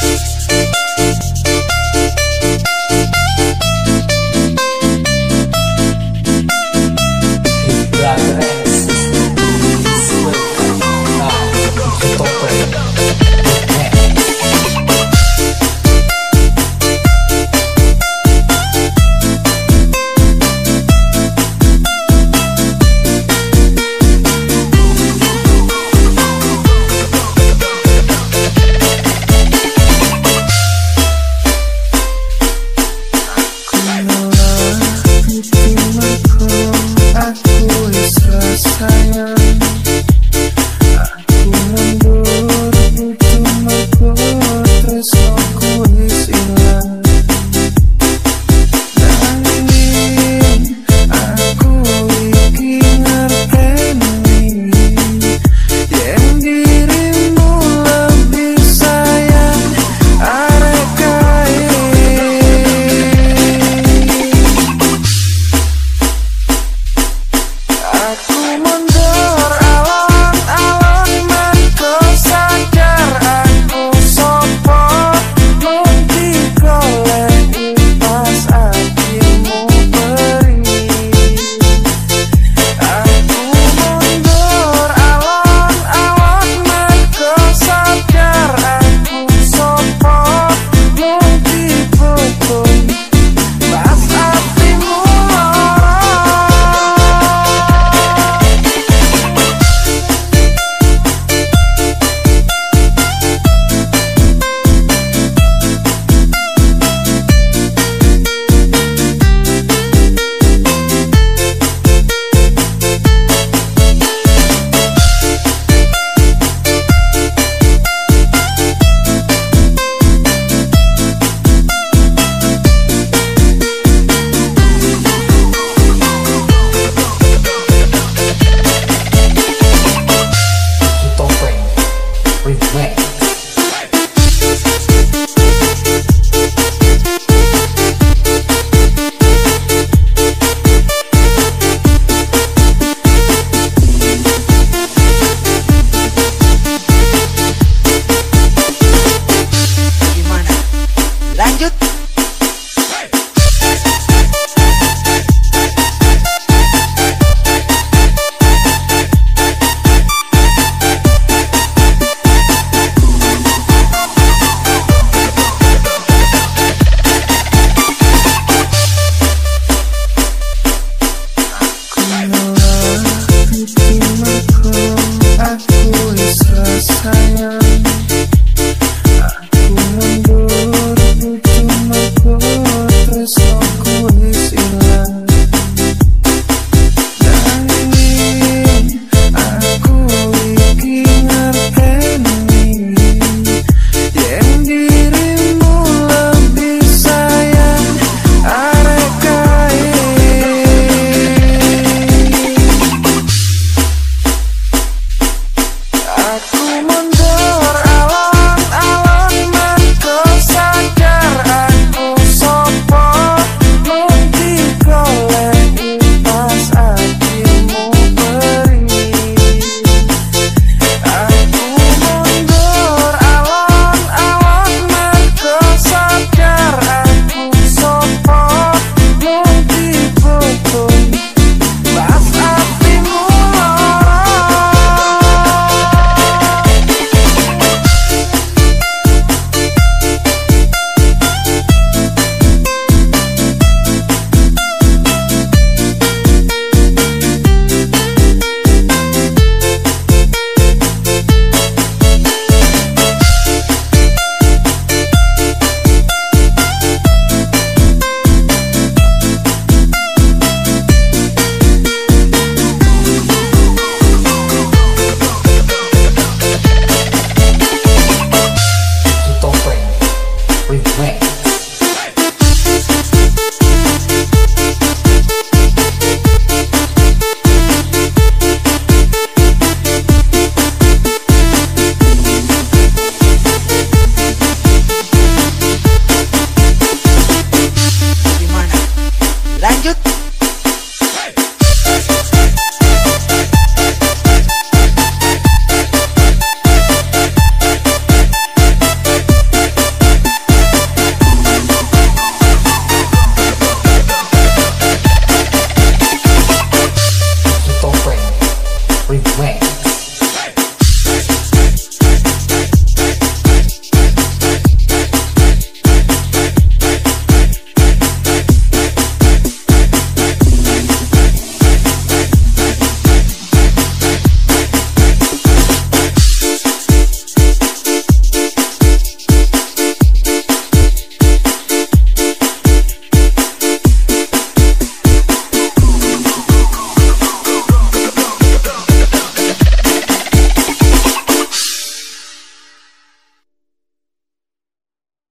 Brother Love,